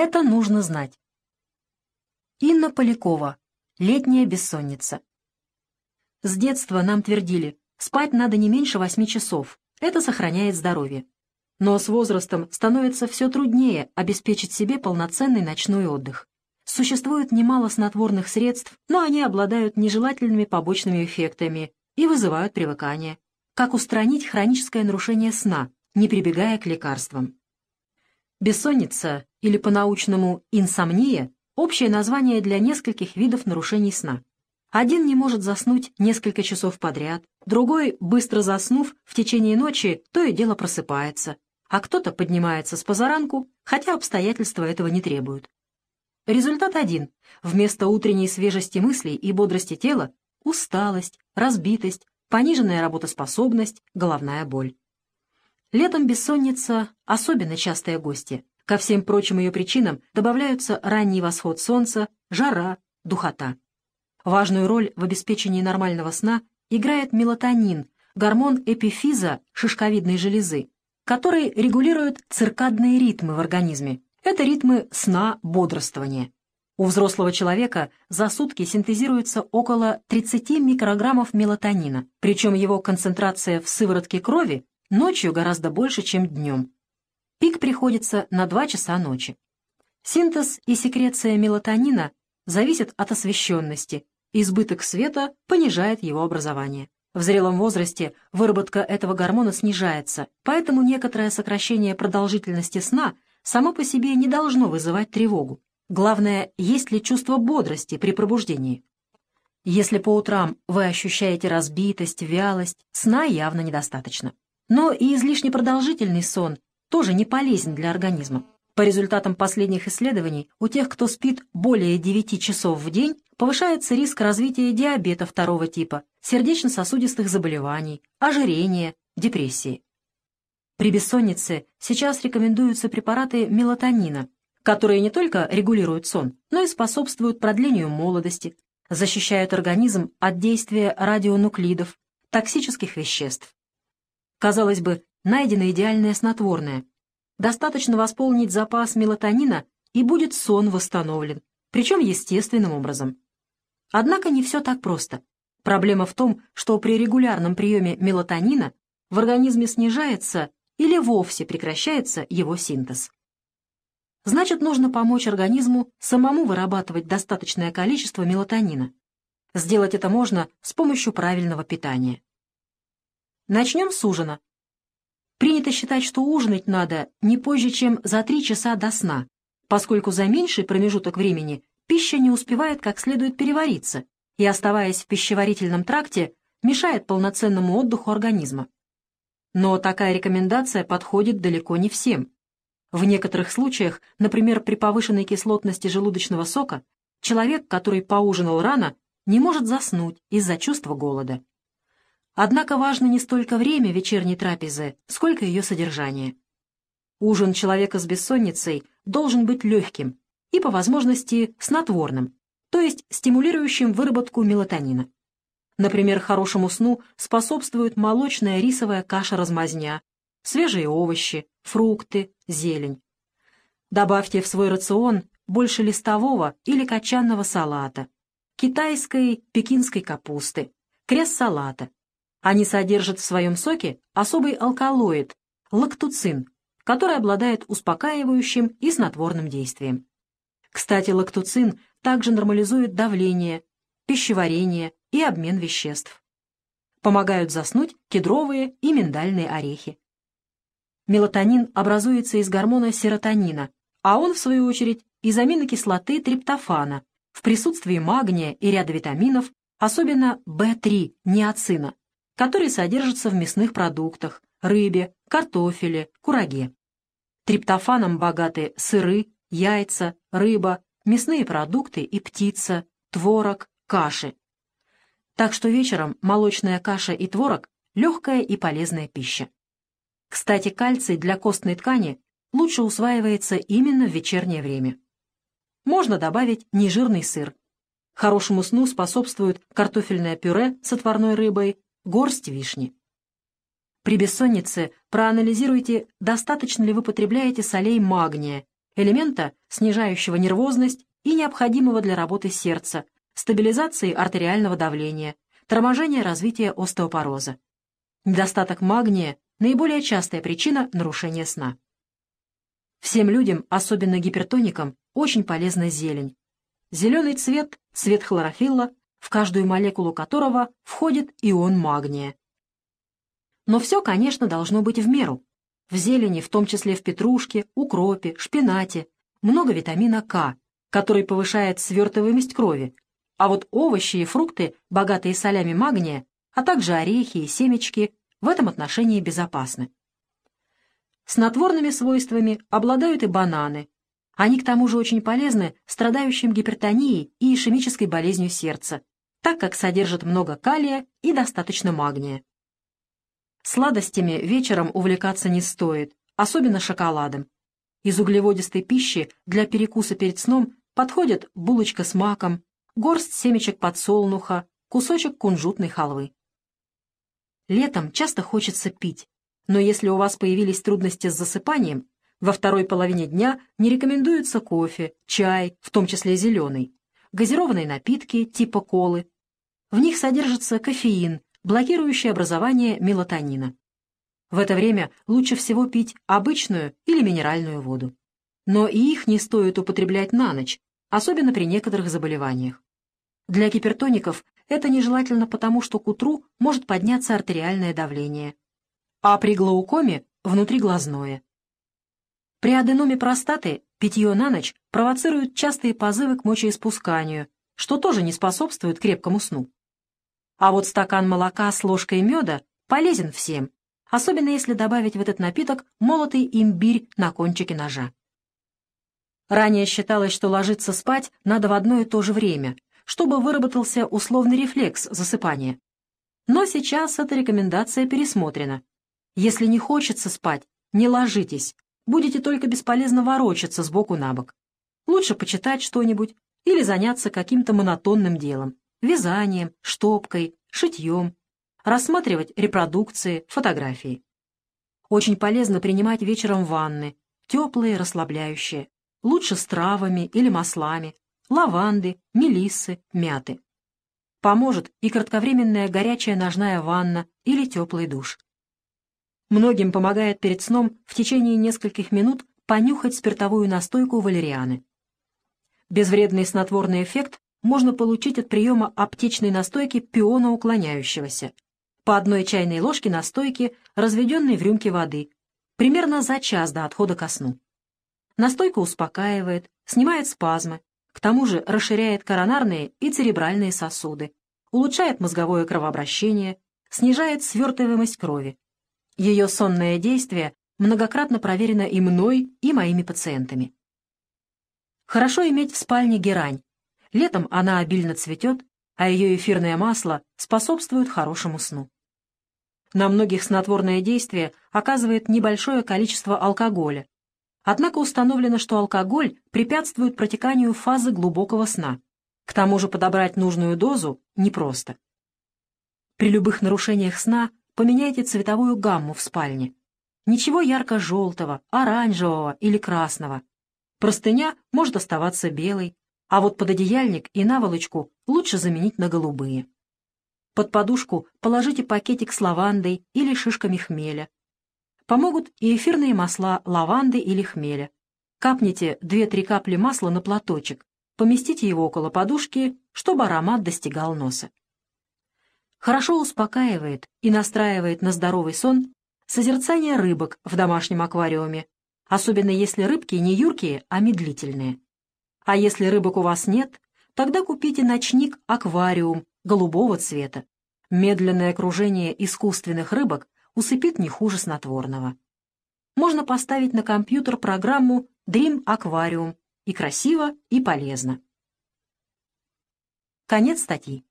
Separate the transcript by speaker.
Speaker 1: Это нужно знать. Инна Полякова. Летняя бессонница. С детства нам твердили, спать надо не меньше восьми часов. Это сохраняет здоровье. Но с возрастом становится все труднее обеспечить себе полноценный ночной отдых. Существует немало снотворных средств, но они обладают нежелательными побочными эффектами и вызывают привыкание. Как устранить хроническое нарушение сна, не прибегая к лекарствам? Бессонница, или по-научному инсомния, общее название для нескольких видов нарушений сна. Один не может заснуть несколько часов подряд, другой, быстро заснув, в течение ночи то и дело просыпается, а кто-то поднимается с позаранку, хотя обстоятельства этого не требуют. Результат один. Вместо утренней свежести мыслей и бодрости тела – усталость, разбитость, пониженная работоспособность, головная боль. Летом бессонница – особенно частая гостья. Ко всем прочим ее причинам добавляются ранний восход солнца, жара, духота. Важную роль в обеспечении нормального сна играет мелатонин, гормон эпифиза шишковидной железы, который регулирует циркадные ритмы в организме. Это ритмы сна, бодрствования. У взрослого человека за сутки синтезируется около 30 микрограммов мелатонина, причем его концентрация в сыворотке крови ночью гораздо больше, чем днем. Пик приходится на 2 часа ночи. Синтез и секреция мелатонина зависят от освещенности. Избыток света понижает его образование. В зрелом возрасте выработка этого гормона снижается, поэтому некоторое сокращение продолжительности сна само по себе не должно вызывать тревогу. Главное, есть ли чувство бодрости при пробуждении. Если по утрам вы ощущаете разбитость, вялость, сна явно недостаточно. Но и излишне продолжительный сон тоже не полезен для организма. По результатам последних исследований, у тех, кто спит более 9 часов в день, повышается риск развития диабета второго типа, сердечно-сосудистых заболеваний, ожирения, депрессии. При бессоннице сейчас рекомендуются препараты мелатонина, которые не только регулируют сон, но и способствуют продлению молодости, защищают организм от действия радионуклидов, токсических веществ. Казалось бы, найдено идеальное снотворное. Достаточно восполнить запас мелатонина, и будет сон восстановлен, причем естественным образом. Однако не все так просто. Проблема в том, что при регулярном приеме мелатонина в организме снижается или вовсе прекращается его синтез. Значит, нужно помочь организму самому вырабатывать достаточное количество мелатонина. Сделать это можно с помощью правильного питания. Начнем с ужина. Принято считать, что ужинать надо не позже, чем за 3 часа до сна, поскольку за меньший промежуток времени пища не успевает как следует перевариться и, оставаясь в пищеварительном тракте, мешает полноценному отдыху организма. Но такая рекомендация подходит далеко не всем. В некоторых случаях, например, при повышенной кислотности желудочного сока, человек, который поужинал рано, не может заснуть из-за чувства голода. Однако важно не столько время вечерней трапезы, сколько ее содержание. Ужин человека с бессонницей должен быть легким и, по возможности, снотворным, то есть стимулирующим выработку мелатонина. Например, хорошему сну способствует молочная рисовая каша-размазня, свежие овощи, фрукты, зелень. Добавьте в свой рацион больше листового или кочанного салата, китайской пекинской капусты, крест-салата, они содержат в своем соке особый алкалоид – лактуцин, который обладает успокаивающим и снотворным действием. Кстати, лактуцин также нормализует давление, пищеварение и обмен веществ. Помогают заснуть кедровые и миндальные орехи. Мелатонин образуется из гормона серотонина, а он, в свою очередь, из аминокислоты триптофана в присутствии магния и ряда витаминов, особенно В3, неоцина, который содержится в мясных продуктах, рыбе, картофеле, кураге. Триптофаном богаты сыры, яйца, рыба, мясные продукты и птица, творог, каши. Так что вечером молочная каша и творог – легкая и полезная пища. Кстати, кальций для костной ткани лучше усваивается именно в вечернее время. Можно добавить нежирный сыр. Хорошему сну способствуют картофельное пюре с отварной рыбой, горсть вишни. При бессоннице проанализируйте, достаточно ли вы потребляете солей магния, элемента, снижающего нервозность и необходимого для работы сердца, стабилизации артериального давления, торможения развития остеопороза. Недостаток магния – наиболее частая причина нарушения сна. Всем людям, особенно гипертоникам, очень полезна зелень. Зеленый цвет – цвет хлорофилла, в каждую молекулу которого входит ион магния. Но все, конечно, должно быть в меру. В зелени, в том числе в петрушке, укропе, шпинате, много витамина К, который повышает свертываемость крови, а вот овощи и фрукты, богатые солями магния, а также орехи и семечки, в этом отношении безопасны. Снотворными свойствами обладают и бананы. Они к тому же очень полезны страдающим гипертонией и ишемической болезнью сердца, так как содержат много калия и достаточно магния. Сладостями вечером увлекаться не стоит, особенно шоколадом. Из углеводистой пищи для перекуса перед сном подходят булочка с маком, горсть семечек подсолнуха, кусочек кунжутной халвы. Летом часто хочется пить, но если у вас появились трудности с засыпанием, во второй половине дня не рекомендуется кофе, чай, в том числе зеленый, газированные напитки типа колы. В них содержится кофеин, блокирующий образование мелатонина. В это время лучше всего пить обычную или минеральную воду. Но и их не стоит употреблять на ночь, особенно при некоторых заболеваниях. Для гипертоников это нежелательно потому, что к утру может подняться артериальное давление, а при глаукоме – внутриглазное. При аденоме простаты питье на ночь провоцирует частые позывы к мочеиспусканию, что тоже не способствует крепкому сну. А вот стакан молока с ложкой меда полезен всем, особенно если добавить в этот напиток молотый имбирь на кончике ножа. Ранее считалось, что ложиться спать надо в одно и то же время, чтобы выработался условный рефлекс засыпания. Но сейчас эта рекомендация пересмотрена. Если не хочется спать, не ложитесь, будете только бесполезно ворочаться с боку на бок. Лучше почитать что-нибудь или заняться каким-то монотонным делом, вязанием, штопкой, шитьем, рассматривать репродукции, фотографии. Очень полезно принимать вечером ванны, теплые, расслабляющие, лучше с травами или маслами, лаванды, мелиссы, мяты. Поможет и кратковременная горячая ножная ванна или теплый душ. Многим помогает перед сном в течение нескольких минут понюхать спиртовую настойку валерианы. Безвредный снотворный эффект можно получить от приема аптечной настойки пиона уклоняющегося. По одной чайной ложке настойки, разведенной в рюмке воды, примерно за час до отхода ко сну. Настойка успокаивает, снимает спазмы, к тому же расширяет коронарные и церебральные сосуды, улучшает мозговое кровообращение, снижает свертываемость крови. Ее сонное действие многократно проверено и мной, и моими пациентами. Хорошо иметь в спальне герань. Летом она обильно цветет, а ее эфирное масло способствует хорошему сну. На многих снотворное действие оказывает небольшое количество алкоголя. Однако установлено, что алкоголь препятствует протеканию фазы глубокого сна. К тому же подобрать нужную дозу непросто. При любых нарушениях сна Поменяйте цветовую гамму в спальне. Ничего ярко-желтого, оранжевого или красного. Простыня может оставаться белой, а вот пододеяльник и наволочку лучше заменить на голубые. Под подушку положите пакетик с лавандой или шишками хмеля. Помогут и эфирные масла лаванды или хмеля. Капните 2-3 капли масла на платочек, поместите его около подушки, чтобы аромат достигал носа. Хорошо успокаивает и настраивает на здоровый сон созерцание рыбок в домашнем аквариуме, особенно если рыбки не юркие, а медлительные. А если рыбок у вас нет, тогда купите ночник-аквариум голубого цвета. Медленное окружение искусственных рыбок усыпит не хуже снотворного. Можно поставить на компьютер программу Dream Aquarium и красиво, и полезно. Конец статьи.